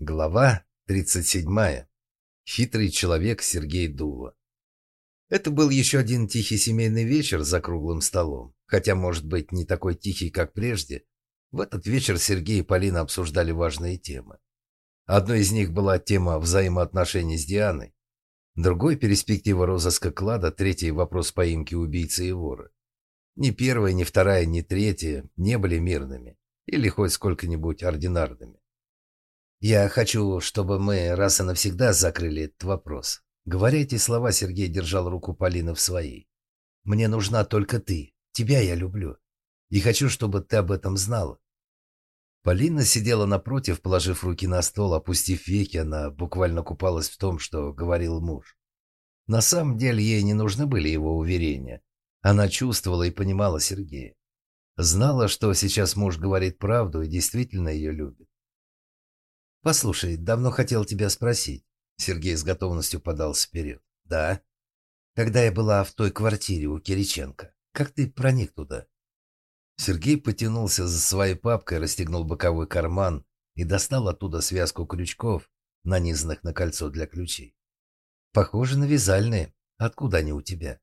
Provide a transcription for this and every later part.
Глава 37. Хитрый человек Сергей Дула. Это был еще один тихий семейный вечер за круглым столом. Хотя, может быть, не такой тихий, как прежде. В этот вечер Сергей и Полина обсуждали важные темы. Одной из них была тема взаимоотношений с Дианой. Другой – перспектива розыска клада, третий – вопрос поимки убийцы и вора. Ни первая, ни вторая, ни третья не были мирными или хоть сколько-нибудь ординарными. «Я хочу, чтобы мы раз и навсегда закрыли этот вопрос». Говоря эти слова, Сергей держал руку Полины в своей. «Мне нужна только ты. Тебя я люблю. И хочу, чтобы ты об этом знала». Полина сидела напротив, положив руки на стол, опустив веки, она буквально купалась в том, что говорил муж. На самом деле ей не нужны были его уверения. Она чувствовала и понимала Сергея. Знала, что сейчас муж говорит правду и действительно ее любит. «Послушай, давно хотел тебя спросить». Сергей с готовностью подался вперед. «Да?» «Когда я была в той квартире у Кириченко, как ты проник туда?» Сергей потянулся за своей папкой, расстегнул боковой карман и достал оттуда связку крючков, нанизанных на кольцо для ключей. «Похоже на вязальные. Откуда они у тебя?»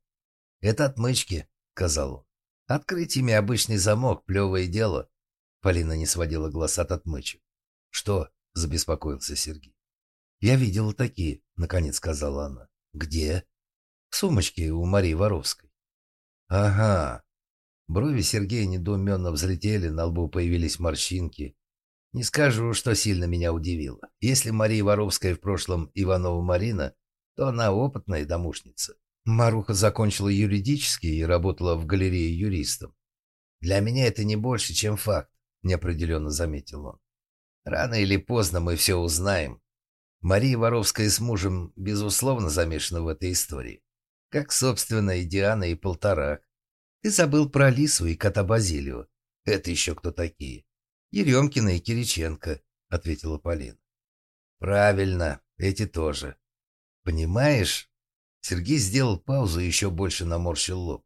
«Это отмычки», — сказал он. «Открыть ими обычный замок — плевое дело». Полина не сводила глаз от отмычек. «Что?» — забеспокоился Сергей. «Я видела такие», — наконец сказала она. «Где?» «В сумочке у Марии Воровской». «Ага». Брови Сергея недоуменно взлетели, на лбу появились морщинки. Не скажу, что сильно меня удивило. Если Мария Воровская в прошлом Иванова Марина, то она опытная домушница. Маруха закончила юридический и работала в галерее юристом. «Для меня это не больше, чем факт», — неопределенно заметил он. Рано или поздно мы все узнаем. Мария Воровская с мужем, безусловно, замешана в этой истории. Как, собственно, и Диана, и Полторак. Ты забыл про Лису и кота Базилию. Это еще кто такие? Еремкина и Кириченко, ответила Полина. Правильно, эти тоже. Понимаешь? Сергей сделал паузу и еще больше наморщил лоб.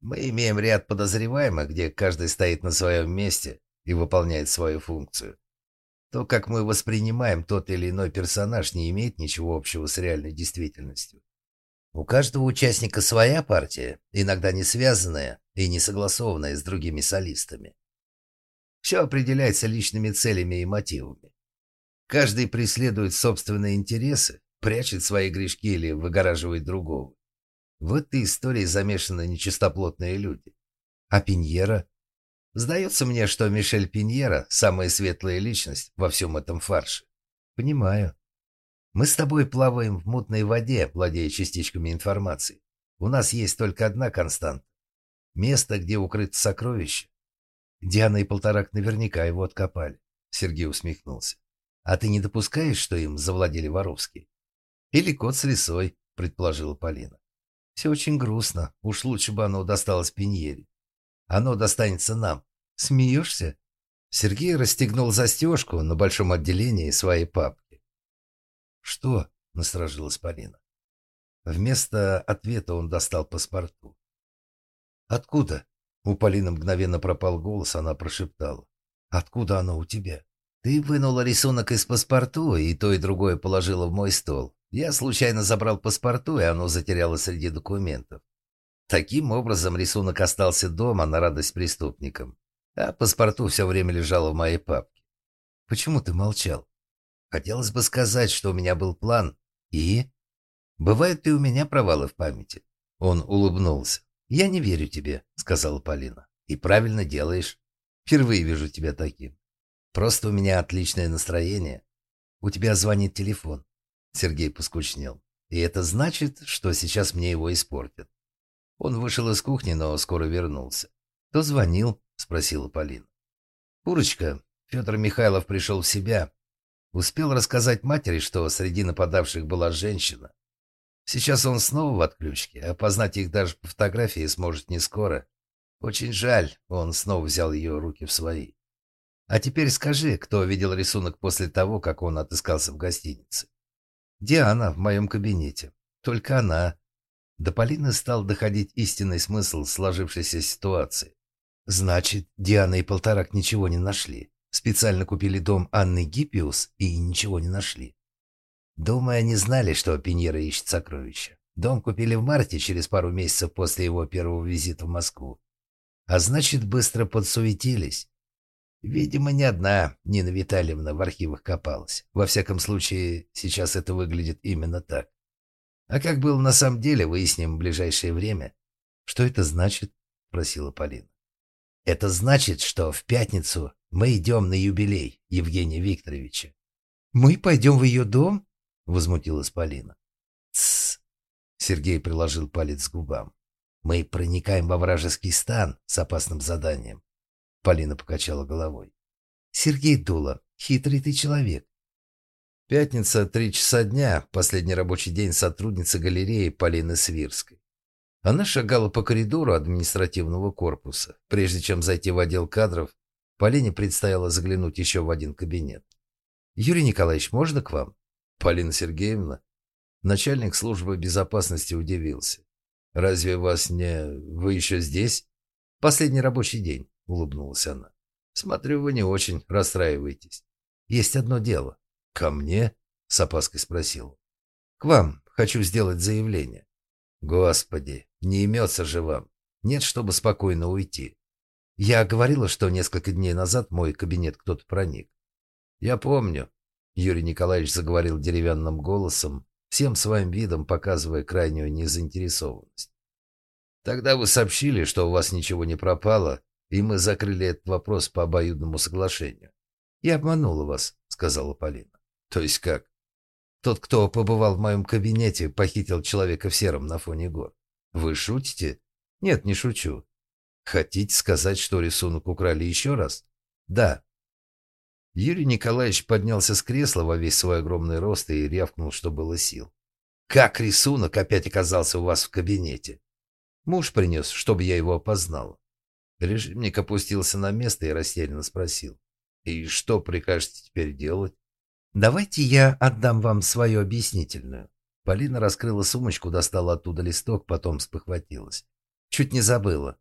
Мы имеем ряд подозреваемых, где каждый стоит на своем месте и выполняет свою функцию. То, как мы воспринимаем тот или иной персонаж, не имеет ничего общего с реальной действительностью. У каждого участника своя партия, иногда не связанная и не согласованная с другими солистами. Все определяется личными целями и мотивами. Каждый преследует собственные интересы, прячет свои грешки или выгораживает другого. В этой истории замешаны нечистоплотные люди. А Пиньера Сдается мне, что Мишель Пиньера – самая светлая личность во всем этом фарше. Понимаю. Мы с тобой плаваем в мутной воде, владея частичками информации. У нас есть только одна константа. Место, где укрыто сокровище. Диана и Полторак наверняка его откопали. Сергей усмехнулся. А ты не допускаешь, что им завладели воровские? Или кот с лисой, предположила Полина. Все очень грустно. Уж лучше бы оно досталось Пиньере. Оно достанется нам. Смеешься?» Сергей расстегнул застежку на большом отделении своей папки. «Что?» — насторожилась Полина. Вместо ответа он достал паспорту. «Откуда?» У Полины мгновенно пропал голос, она прошептала. «Откуда оно у тебя?» «Ты вынула рисунок из паспорту, и то, и другое положила в мой стол. Я случайно забрал паспорту, и оно затерялось среди документов. Таким образом, рисунок остался дома на радость преступникам, а паспорту все время лежало в моей папке. Почему ты молчал? Хотелось бы сказать, что у меня был план. И? Бывают и у меня провалы в памяти. Он улыбнулся. «Я не верю тебе», — сказала Полина. «И правильно делаешь. Впервые вижу тебя таким. Просто у меня отличное настроение. У тебя звонит телефон». Сергей поскучнел. «И это значит, что сейчас мне его испортят. Он вышел из кухни, но скоро вернулся. «Кто звонил?» — спросила Полина. «Курочка, Федор Михайлов пришел в себя. Успел рассказать матери, что среди нападавших была женщина. Сейчас он снова в отключке, опознать их даже по фотографии сможет не скоро. Очень жаль, он снова взял ее руки в свои. А теперь скажи, кто видел рисунок после того, как он отыскался в гостинице?» «Диана в моем кабинете. Только она. До Полины стал доходить истинный смысл сложившейся ситуации. «Значит, Диана и Полторак ничего не нашли», — Специально купили дом Анны Гиппиус и ничего не нашли. Думаю, они знали, что Пиньера ищет сокровища. Дом купили в марте, через пару месяцев после его первого визита в Москву. А значит, быстро подсуетились. Видимо, ни одна Нина Витальевна в архивах копалась. Во всяком случае, сейчас это выглядит именно так. А как было на самом деле, выясним в ближайшее время. Что это значит? Спросила Полина. Это значит, что в пятницу мы идем на юбилей Евгения Викторовича. Мы пойдем в ее дом? Возмутилась Полина. Тссс. Сергей приложил палец к губам. Мы проникаем во вражеский стан с опасным заданием. Полина покачала головой. Сергей Дула, хитрый ты человек. Пятница, три часа дня, последний рабочий день сотрудницы галереи Полины Свирской. Она шагала по коридору административного корпуса. Прежде чем зайти в отдел кадров, Полине предстояло заглянуть еще в один кабинет. «Юрий Николаевич, можно к вам?» «Полина Сергеевна?» Начальник службы безопасности удивился. «Разве вас не... Вы еще здесь?» «Последний рабочий день», — улыбнулась она. «Смотрю, вы не очень расстраиваетесь. Есть одно дело». «Ко мне?» — с опаской спросил. «К вам. Хочу сделать заявление». «Господи, не имется же вам. Нет, чтобы спокойно уйти. Я говорила, что несколько дней назад в мой кабинет кто-то проник. Я помню. Юрий Николаевич заговорил деревянным голосом, всем своим видом показывая крайнюю незаинтересованность. Тогда вы сообщили, что у вас ничего не пропало, и мы закрыли этот вопрос по обоюдному соглашению. Я обманула вас, сказала Полина. То есть как? Тот, кто побывал в моем кабинете, похитил человека в сером на фоне гор. Вы шутите? Нет, не шучу. Хотите сказать, что рисунок украли еще раз? Да. Юрий Николаевич поднялся с кресла во весь свой огромный рост и рявкнул, что было сил. Как рисунок опять оказался у вас в кабинете? Муж принес, чтобы я его опознал. Режимник опустился на место и растерянно спросил. И что прикажете теперь делать? Давайте я отдам вам свою объяснительную. Полина раскрыла сумочку, достала оттуда листок, потом спохватилась. Чуть не забыла.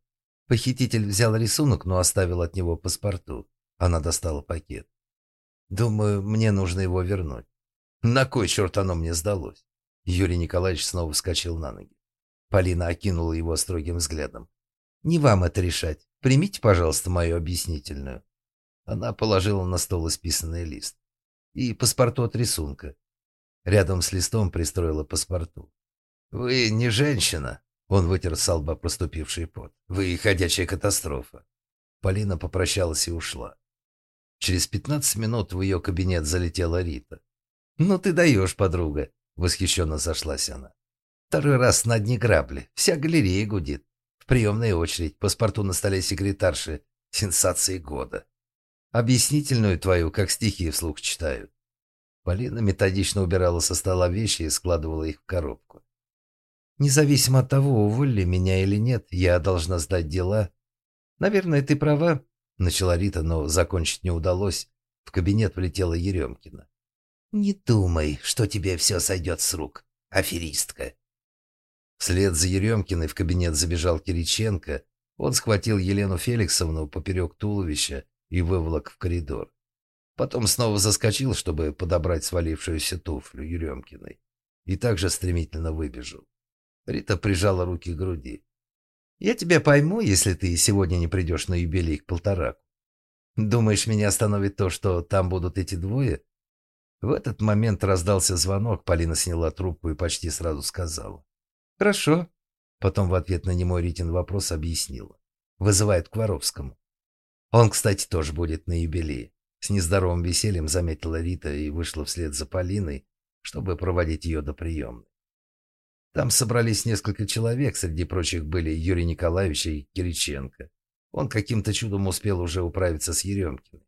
Похититель взял рисунок, но оставил от него паспорту. Она достала пакет. Думаю, мне нужно его вернуть. На кой черт оно мне сдалось? Юрий Николаевич снова вскочил на ноги. Полина окинула его строгим взглядом. «Не вам это решать. Примите, пожалуйста, мою объяснительную». Она положила на стол исписанный лист. И паспорту от рисунка. Рядом с листом пристроила паспорту. «Вы не женщина», он вытер с лба проступивший пот. «Вы ходячая катастрофа». Полина попрощалась и ушла. Через пятнадцать минут в ее кабинет залетела Рита. «Ну ты даешь, подруга!» — восхищенно зашлась она. «Второй раз на дне грабли. Вся галерея гудит. В приемной очередь. Паспорту на столе секретарши. Сенсации года. Объяснительную твою, как стихи вслух читают». Полина методично убирала со стола вещи и складывала их в коробку. Независимо от того, уволили меня или нет, я должна сдать дела. Наверное, ты права, начала Рита, но закончить не удалось. В кабинет влетела Еремкина. Не думай, что тебе все сойдет с рук, аферистка. Вслед за Еремкиной в кабинет забежал Кириченко. Он схватил Елену Феликсовну поперек туловища и выволок в коридор. Потом снова заскочил, чтобы подобрать свалившуюся туфлю Еремкиной. И также стремительно выбежал. Рита прижала руки к груди. «Я тебя пойму, если ты сегодня не придешь на юбилей к полтораку. Думаешь, меня остановит то, что там будут эти двое?» В этот момент раздался звонок, Полина сняла трубку и почти сразу сказала. «Хорошо». Потом в ответ на немой Ритин вопрос объяснила. «Вызывает к Воровскому». Он, кстати, тоже будет на юбилее. С нездоровым весельем заметила Рита и вышла вслед за Полиной, чтобы проводить ее до приемной. Там собрались несколько человек, среди прочих были Юрий Николаевич и Кириченко. Он каким-то чудом успел уже управиться с Еремкиной.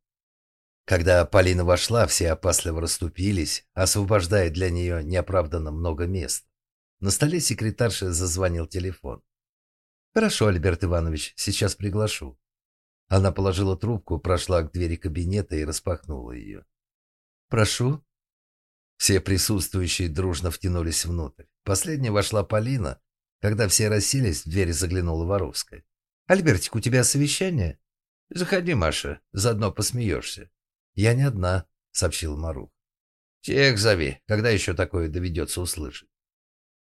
Когда Полина вошла, все опасливо расступились, освобождая для нее неоправданно много мест. На столе секретарши зазвонил телефон. «Хорошо, Альберт Иванович, сейчас приглашу». Она положила трубку, прошла к двери кабинета и распахнула ее. «Прошу», все присутствующие дружно втянулись внутрь. Последняя вошла Полина. Когда все расселись, в дверь заглянула Воровская. «Альбертик, у тебя совещание?» «Заходи, Маша, заодно посмеешься». «Я не одна», — сообщил Марух. «Всех зови, когда еще такое доведется услышать».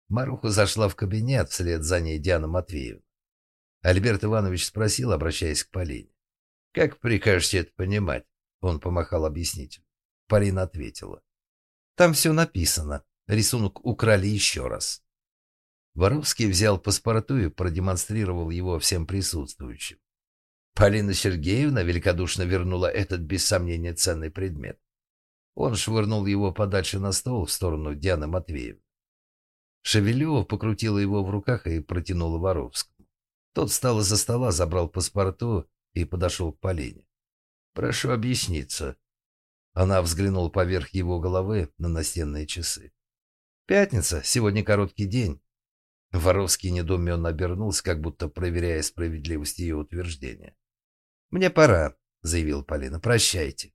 Маруха зашла в кабинет, вслед за ней Диана Матвеевна. Альберт Иванович спросил, обращаясь к Полине. «Как прикажете это понимать?» Он помахал объяснителю. Полина ответила. «Там все написано. Рисунок украли еще раз». Воровский взял паспорту и продемонстрировал его всем присутствующим. Полина Сергеевна великодушно вернула этот, без сомнения, ценный предмет. Он швырнул его подальше на стол в сторону Дианы Матвеевны. Шевелева покрутила его в руках и протянула Воровскому. Тот встал из-за стола, забрал паспорту и подошел к Полине. «Прошу объясниться». Она взглянула поверх его головы на настенные часы. «Пятница, сегодня короткий день. Воровский недоуменно обернулся, как будто проверяя справедливость ее утверждения. «Мне пора», — заявил Полина. «Прощайте».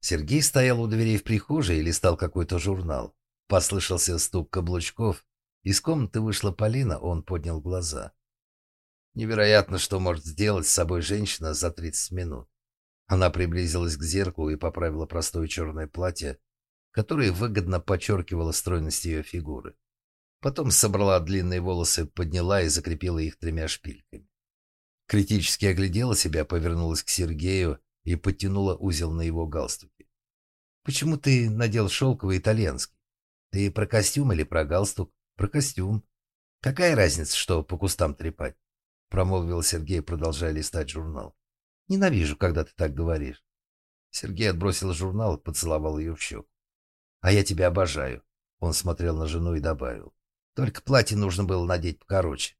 Сергей стоял у дверей в прихожей и листал какой-то журнал. Послышался стук каблучков. Из комнаты вышла Полина, он поднял глаза. Невероятно, что может сделать с собой женщина за 30 минут. Она приблизилась к зеркалу и поправила простое черное платье, которое выгодно подчеркивало стройность ее фигуры. Потом собрала длинные волосы, подняла и закрепила их тремя шпильками. Критически оглядела себя, повернулась к Сергею и подтянула узел на его галстуке. «Почему ты надел шелковый итальянский? Ты про костюм или про галстук? Про костюм. Какая разница, что по кустам трепать?» Промолвил Сергей, продолжая листать журнал. «Ненавижу, когда ты так говоришь». Сергей отбросил журнал и поцеловал ее в щеку. «А я тебя обожаю», — он смотрел на жену и добавил. Только платье нужно было надеть покороче.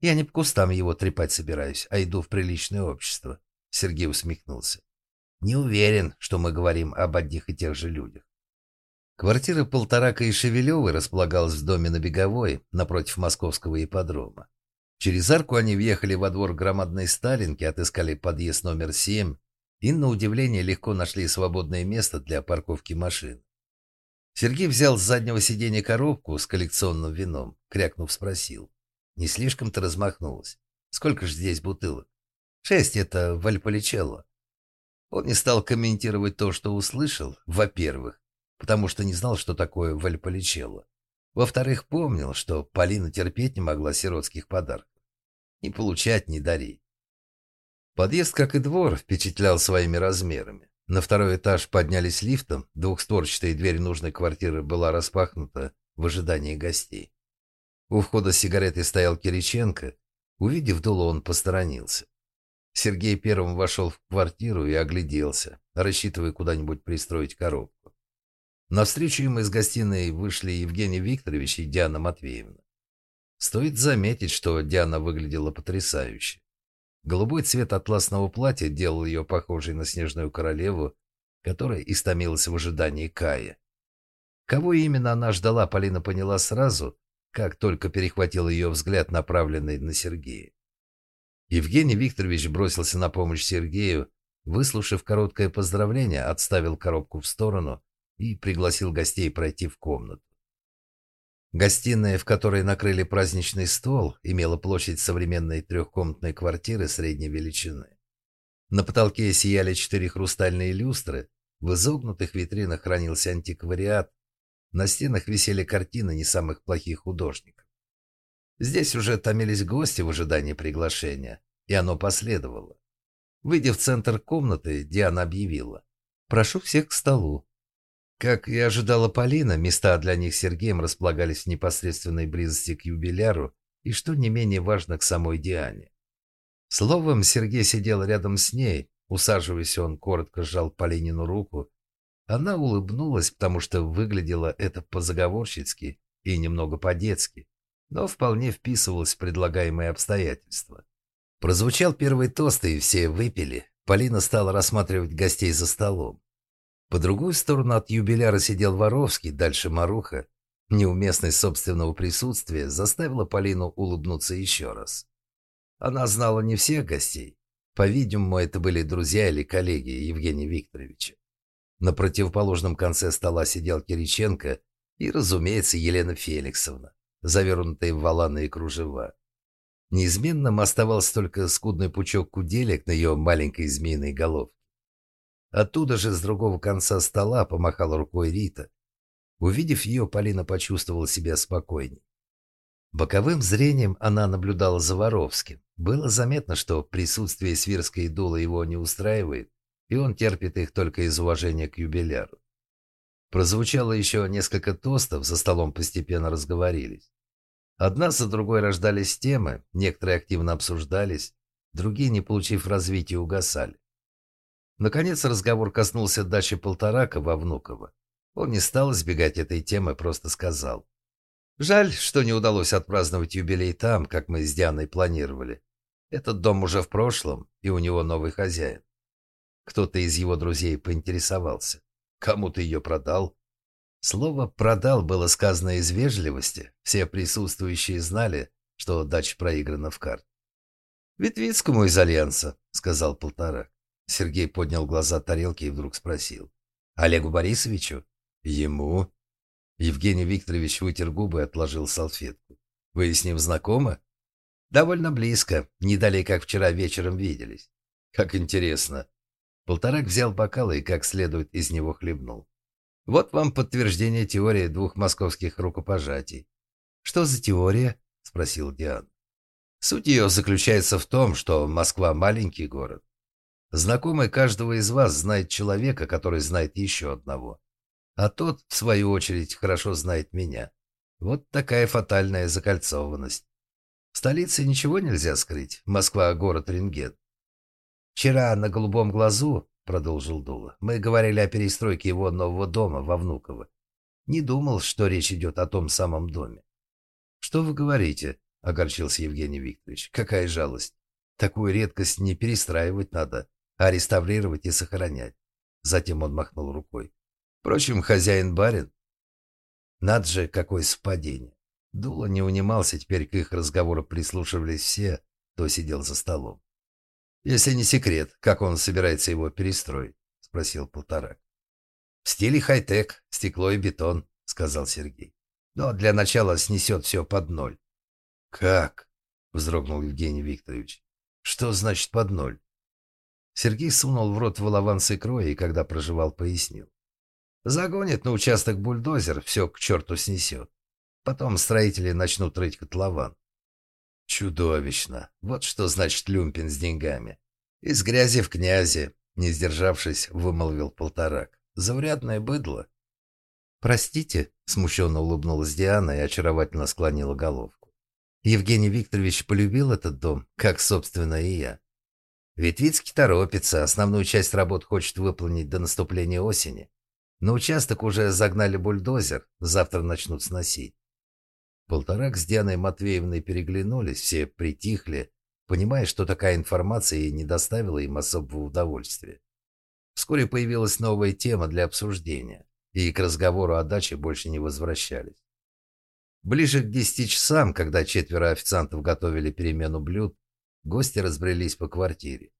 Я не по кустам его трепать собираюсь, а иду в приличное общество. Сергей усмехнулся. Не уверен, что мы говорим об одних и тех же людях. Квартира Полторака и Шевелевой располагалась в доме на Беговой, напротив московского ипподрома. Через арку они въехали во двор громадной Сталинки, отыскали подъезд номер семь и, на удивление, легко нашли свободное место для парковки машин. Сергей взял с заднего сиденья коробку с коллекционным вином, крякнув, спросил. Не слишком-то размахнулась. Сколько же здесь бутылок? Шесть — это Вальполичелло. Он не стал комментировать то, что услышал, во-первых, потому что не знал, что такое Вальполичелло. Во-вторых, помнил, что Полина терпеть не могла сиротских подарков. Не получать, не дарить. Подъезд, как и двор, впечатлял своими размерами. На второй этаж поднялись лифтом, двухстворчатая дверь нужной квартиры была распахнута в ожидании гостей. У входа с сигаретой стоял Кириченко. Увидев дуло, он посторонился. Сергей первым вошел в квартиру и огляделся, рассчитывая куда-нибудь пристроить коробку. Навстречу им из гостиной вышли Евгений Викторович и Диана Матвеевна. Стоит заметить, что Диана выглядела потрясающе. Голубой цвет атласного платья делал ее похожей на снежную королеву, которая истомилась в ожидании Кая. Кого именно она ждала, Полина поняла сразу, как только перехватил ее взгляд, направленный на Сергея. Евгений Викторович бросился на помощь Сергею, выслушав короткое поздравление, отставил коробку в сторону и пригласил гостей пройти в комнату. Гостиная, в которой накрыли праздничный стол, имела площадь современной трехкомнатной квартиры средней величины. На потолке сияли четыре хрустальные люстры, в изогнутых витринах хранился антиквариат, на стенах висели картины не самых плохих художников. Здесь уже томились гости в ожидании приглашения, и оно последовало. Выйдя в центр комнаты, Диана объявила. «Прошу всех к столу. Как и ожидала Полина, места для них Сергеем располагались в непосредственной близости к юбиляру и, что не менее важно, к самой Диане. Словом, Сергей сидел рядом с ней, усаживаясь, он коротко сжал Полинину руку. Она улыбнулась, потому что выглядело это по-заговорщицки и немного по-детски, но вполне вписывалось в предлагаемые обстоятельства. Прозвучал первый тост, и все выпили. Полина стала рассматривать гостей за столом. По другую сторону от юбиляра сидел Воровский, дальше Маруха. Неуместность собственного присутствия заставила Полину улыбнуться еще раз. Она знала не всех гостей. По-видимому, это были друзья или коллеги Евгения Викторовича. На противоположном конце стола сидел Кириченко и, разумеется, Елена Феликсовна, завернутая в валаны и кружева. Неизменным оставался только скудный пучок куделек на ее маленькой змеиной головке. Оттуда же, с другого конца стола, помахала рукой Рита. Увидев ее, Полина почувствовала себя спокойней. Боковым зрением она наблюдала за Воровским. Было заметно, что присутствие Свирской и его не устраивает, и он терпит их только из уважения к юбиляру. Прозвучало еще несколько тостов, за столом постепенно разговорились. Одна за другой рождались темы, некоторые активно обсуждались, другие, не получив развития, угасали. Наконец разговор коснулся дачи Полторака во Внуково. Он не стал избегать этой темы, просто сказал. «Жаль, что не удалось отпраздновать юбилей там, как мы с Дианой планировали. Этот дом уже в прошлом, и у него новый хозяин. Кто-то из его друзей поинтересовался. Кому ты ее продал? Слово «продал» было сказано из вежливости. Все присутствующие знали, что дача проиграна в карт. «Ветвицкому из Альянса», — сказал Полторак. Сергей поднял глаза от тарелки и вдруг спросил. «Олегу Борисовичу?» «Ему?» Евгений Викторович вытер губы и отложил салфетку. «Вы с ним знакомы?» «Довольно близко. Не далее, как вчера вечером виделись». «Как интересно». Полторак взял бокал и как следует из него хлебнул. «Вот вам подтверждение теории двух московских рукопожатий». «Что за теория?» – спросил Диан. Суть ее заключается в том, что Москва – маленький город. Знакомый каждого из вас знает человека, который знает еще одного. А тот, в свою очередь, хорошо знает меня. Вот такая фатальная закольцованность. В столице ничего нельзя скрыть. Москва – город рентген. «Вчера на голубом глазу, — продолжил Дула, — мы говорили о перестройке его нового дома во Внуково. Не думал, что речь идет о том самом доме. «Что вы говорите?» — огорчился Евгений Викторович. «Какая жалость! Такую редкость не перестраивать надо, а реставрировать и сохранять». Затем он махнул рукой. «Впрочем, хозяин-барин...» Над же, какое совпадение. Дула не унимался, теперь к их разговору прислушивались все, кто сидел за столом. «Если не секрет, как он собирается его перестроить?» — спросил Полторак. «В стиле хай-тек, стекло и бетон», — сказал Сергей. «Но для начала снесет все под ноль». «Как?» — вздрогнул Евгений Викторович. «Что значит под ноль?» Сергей сунул в рот волован с икрой и, когда проживал, пояснил. «Загонит на участок бульдозер, все к черту снесет. Потом строители начнут рыть котлован. Чудовищно. Вот что значит люмпин с деньгами. Из грязи в князи, не сдержавшись, вымолвил полторак. Заврядное быдло. «Простите», — смущенно улыбнулась Диана и очаровательно склонила головку. Евгений Викторович полюбил этот дом, как, собственно, и я. Ветвицкий торопится, основную часть работ хочет выполнить до наступления осени. На участок уже загнали бульдозер, завтра начнут сносить. Полторак с Дианой Матвеевной переглянулись, все притихли, понимая, что такая информация не доставила им особого удовольствия. Вскоре появилась новая тема для обсуждения, и к разговору о даче больше не возвращались. Ближе к десяти часам, когда четверо официантов готовили перемену блюд, гости разбрелись по квартире.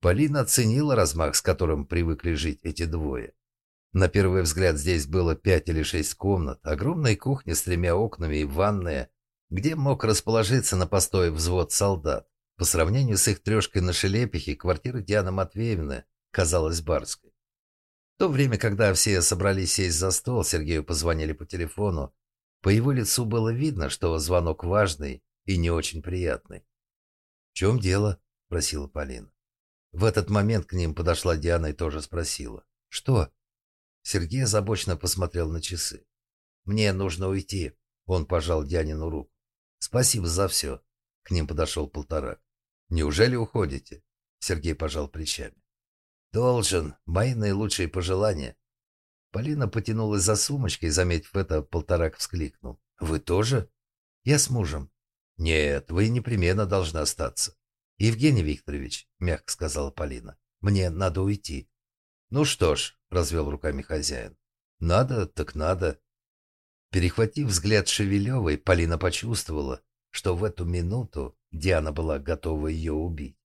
Полина оценила размах, с которым привыкли жить эти двое. На первый взгляд здесь было пять или шесть комнат, огромная кухня с тремя окнами и ванная, где мог расположиться на постой взвод солдат. По сравнению с их трешкой на Шелепихе, квартира Дианы Матвеевны казалась барской. В то время, когда все собрались сесть за стол, Сергею позвонили по телефону. По его лицу было видно, что звонок важный и не очень приятный. «В чем дело?» – спросила Полина. В этот момент к ним подошла Диана и тоже спросила. «Что?» Сергей озабоченно посмотрел на часы. «Мне нужно уйти», — он пожал Дянину руку. «Спасибо за все», — к ним подошел полторак. «Неужели уходите?» — Сергей пожал плечами. «Должен. Мои наилучшие пожелания». Полина потянулась за сумочкой, заметив это, полторак вскликнул. «Вы тоже?» «Я с мужем». «Нет, вы непременно должны остаться». «Евгений Викторович», — мягко сказала Полина, — «мне надо уйти». «Ну что ж», — развел руками хозяин, — «надо, так надо». Перехватив взгляд Шевелевой, Полина почувствовала, что в эту минуту Диана была готова ее убить.